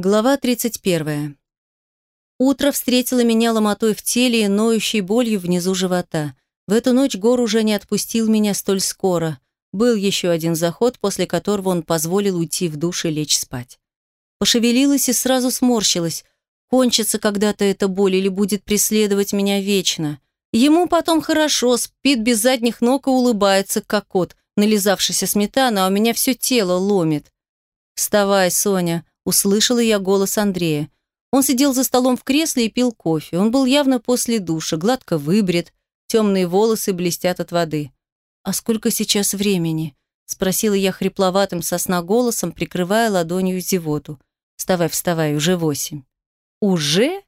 Глава 31. Утро встретило меня ломотой в теле и ноющей болью внизу живота. В эту ночь Гор уже не отпустил меня столь скоро. Был еще один заход, после которого он позволил уйти в душ и лечь спать. Пошевелилась и сразу сморщилась. Кончится когда-то эта боль или будет преследовать меня вечно. Ему потом хорошо, спит без задних ног и улыбается, как кот, нализавшийся сметана, а у меня все тело ломит. «Вставай, Соня», Услышала я голос Андрея. Он сидел за столом в кресле и пил кофе. Он был явно после душа, гладко выбрит, темные волосы блестят от воды. «А сколько сейчас времени?» – спросила я хрипловатым сосна голосом, прикрывая ладонью зевоту. «Вставай, вставай, уже восемь». «Уже?»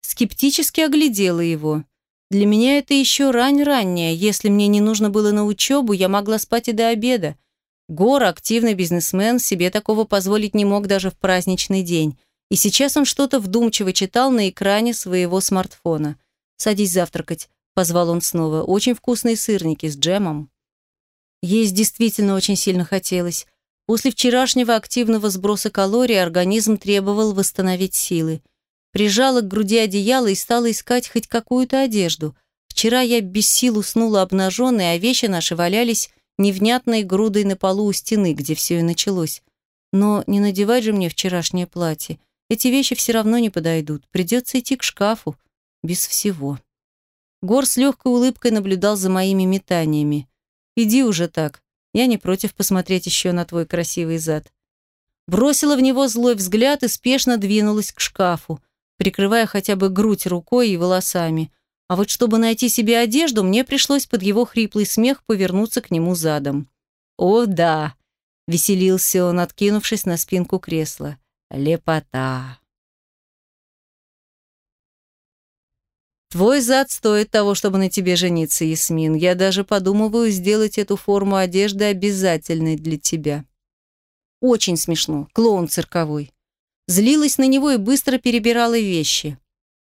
Скептически оглядела его. «Для меня это еще рань-ранняя. Если мне не нужно было на учебу, я могла спать и до обеда. Гор, активный бизнесмен, себе такого позволить не мог даже в праздничный день. И сейчас он что-то вдумчиво читал на экране своего смартфона. «Садись завтракать», – позвал он снова. «Очень вкусные сырники с джемом». Есть действительно очень сильно хотелось. После вчерашнего активного сброса калорий организм требовал восстановить силы. Прижала к груди одеяло и стала искать хоть какую-то одежду. Вчера я без сил уснула обнаженной, а вещи наши валялись невнятной грудой на полу у стены, где все и началось. Но не надевать же мне вчерашнее платье. Эти вещи все равно не подойдут. Придется идти к шкафу. Без всего. Гор с легкой улыбкой наблюдал за моими метаниями. «Иди уже так. Я не против посмотреть еще на твой красивый зад». Бросила в него злой взгляд и спешно двинулась к шкафу, прикрывая хотя бы грудь рукой и волосами. А вот чтобы найти себе одежду, мне пришлось под его хриплый смех повернуться к нему задом. «О, да!» — веселился он, откинувшись на спинку кресла. «Лепота!» «Твой зад стоит того, чтобы на тебе жениться, Ясмин. Я даже подумываю сделать эту форму одежды обязательной для тебя». Очень смешно. Клоун цирковой. Злилась на него и быстро перебирала вещи.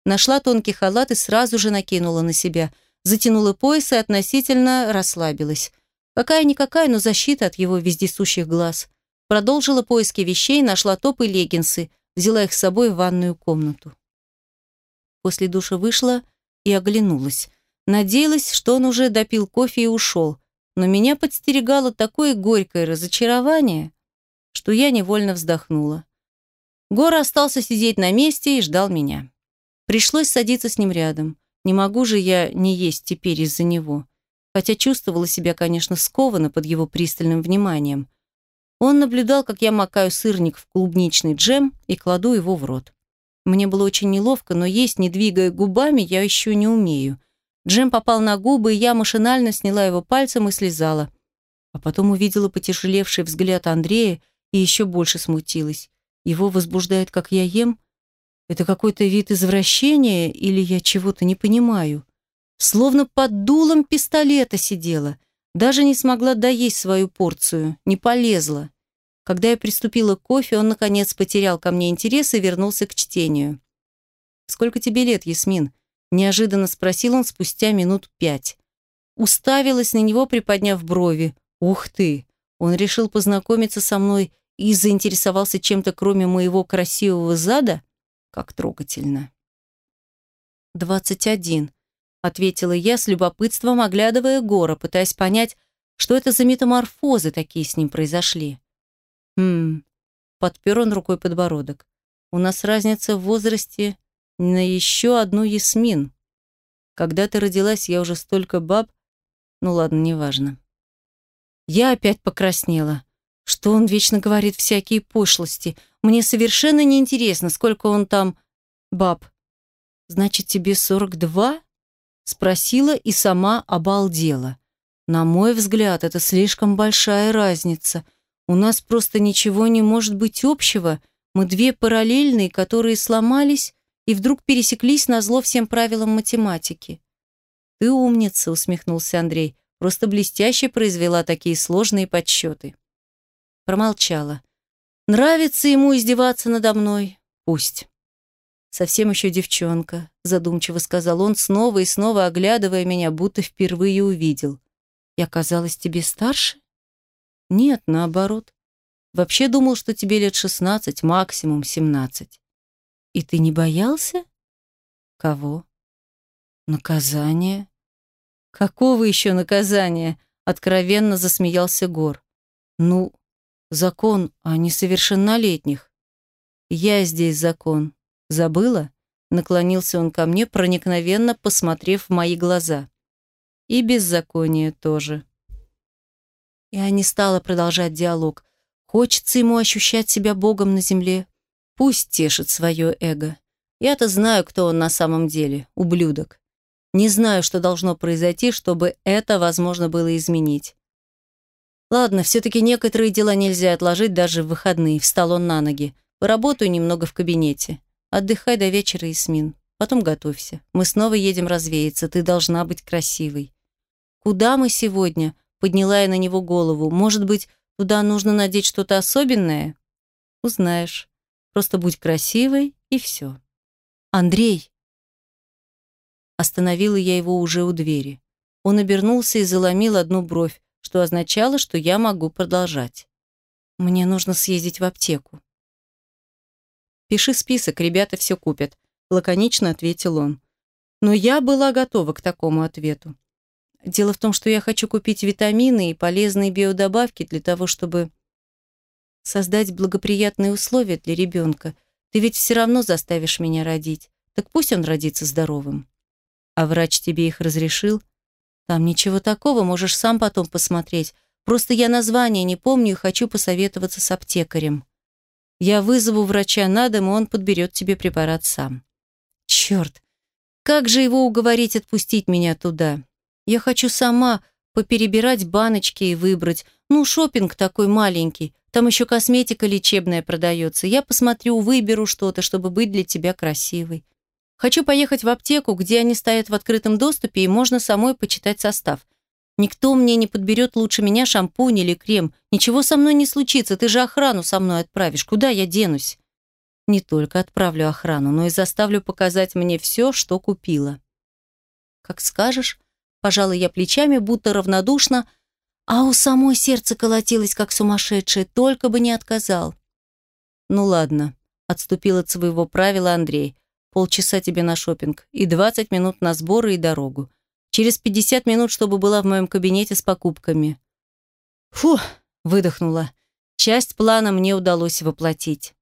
Нашла тонкий халат и сразу же накинула на себя. Затянула пояс и относительно расслабилась. Какая-никакая, но защита от его вездесущих глаз. Продолжила поиски вещей, нашла топ и леггинсы, взяла их с собой в ванную комнату. После душа вышла и оглянулась. Надеялась, что он уже допил кофе и ушел, но меня подстерегало такое горькое разочарование, что я невольно вздохнула. Гора остался сидеть на месте и ждал меня. Пришлось садиться с ним рядом. Не могу же я не есть теперь из-за него. Хотя чувствовала себя, конечно, скованно под его пристальным вниманием. Он наблюдал, как я макаю сырник в клубничный джем и кладу его в рот. Мне было очень неловко, но есть, не двигая губами, я еще не умею. Джем попал на губы, и я машинально сняла его пальцем и слезала. А потом увидела потяжелевший взгляд Андрея и еще больше смутилась. Его возбуждает, как я ем, это какой-то вид извращения или я чего-то не понимаю? Словно под дулом пистолета сидела. Даже не смогла доесть свою порцию, не полезла. Когда я приступила к кофе, он, наконец, потерял ко мне интерес и вернулся к чтению. «Сколько тебе лет, Ясмин?» – неожиданно спросил он спустя минут пять. Уставилась на него, приподняв брови. «Ух ты!» Он решил познакомиться со мной и заинтересовался чем-то, кроме моего красивого зада – как трогательно. «Двадцать один», — ответила я с любопытством, оглядывая Гора, пытаясь понять, что это за метаморфозы такие с ним произошли. «Хм...» — подпер он рукой подбородок. «У нас разница в возрасте на еще одну Ясмин. Когда ты родилась, я уже столько баб... Ну ладно, неважно». Я опять покраснела. Что он вечно говорит всякие пошлости. Мне совершенно неинтересно, сколько он там... Баб, значит, тебе 42? Спросила и сама обалдела. На мой взгляд, это слишком большая разница. У нас просто ничего не может быть общего. Мы две параллельные, которые сломались и вдруг пересеклись на зло всем правилам математики. «Ты умница», — усмехнулся Андрей. «Просто блестяще произвела такие сложные подсчеты». Промолчала. Нравится ему издеваться надо мной? Пусть. Совсем еще девчонка, задумчиво сказал он, снова и снова оглядывая меня, будто впервые увидел. Я казалась тебе старше? Нет, наоборот. Вообще думал, что тебе лет 16, максимум 17. И ты не боялся? Кого? Наказание? Какого еще наказания? Откровенно засмеялся Гор. Ну, закон о несовершеннолетних. Я здесь закон. Забыла? Наклонился он ко мне, проникновенно посмотрев в мои глаза. И беззаконие тоже. Я не стала продолжать диалог. Хочется ему ощущать себя Богом на земле. Пусть тешит свое эго. Я-то знаю, кто он на самом деле. Ублюдок. Не знаю, что должно произойти, чтобы это возможно было изменить. Ладно, все-таки некоторые дела нельзя отложить даже в выходные. Встал он на ноги. Поработаю немного в кабинете. Отдыхай до вечера, Исмин. Потом готовься. Мы снова едем развеяться. Ты должна быть красивой. Куда мы сегодня? Подняла я на него голову. Может быть, туда нужно надеть что-то особенное? Узнаешь. Просто будь красивой, и все. Андрей. Остановила я его уже у двери. Он обернулся и заломил одну бровь, что означало, что я могу продолжать. Мне нужно съездить в аптеку. «Пиши список, ребята все купят», — лаконично ответил он. Но я была готова к такому ответу. Дело в том, что я хочу купить витамины и полезные биодобавки для того, чтобы создать благоприятные условия для ребенка. Ты ведь все равно заставишь меня родить. Так пусть он родится здоровым. А врач тебе их разрешил? Там ничего такого, можешь сам потом посмотреть. Просто я название не помню и хочу посоветоваться с аптекарем. Я вызову врача на дом, и он подберет тебе препарат сам. Черт, как же его уговорить отпустить меня туда? Я хочу сама поперебирать баночки и выбрать. Ну, шопинг такой маленький. Там еще косметика лечебная продается. Я посмотрю, выберу что-то, чтобы быть для тебя красивой. Хочу поехать в аптеку, где они стоят в открытом доступе, и можно самой почитать состав. Никто мне не подберет лучше меня шампунь или крем. Ничего со мной не случится, ты же охрану со мной отправишь. Куда я денусь? Не только отправлю охрану, но и заставлю показать мне все, что купила. Как скажешь, пожалуй, я плечами, будто равнодушно, а у самой сердце колотилось, как сумасшедшее, только бы не отказал. Ну ладно, отступил от своего правила Андрей. Полчаса тебе на шопинг и 20 минут на сборы и дорогу. Через 50 минут, чтобы была в моем кабинете с покупками. Фу, выдохнула. Часть плана мне удалось воплотить.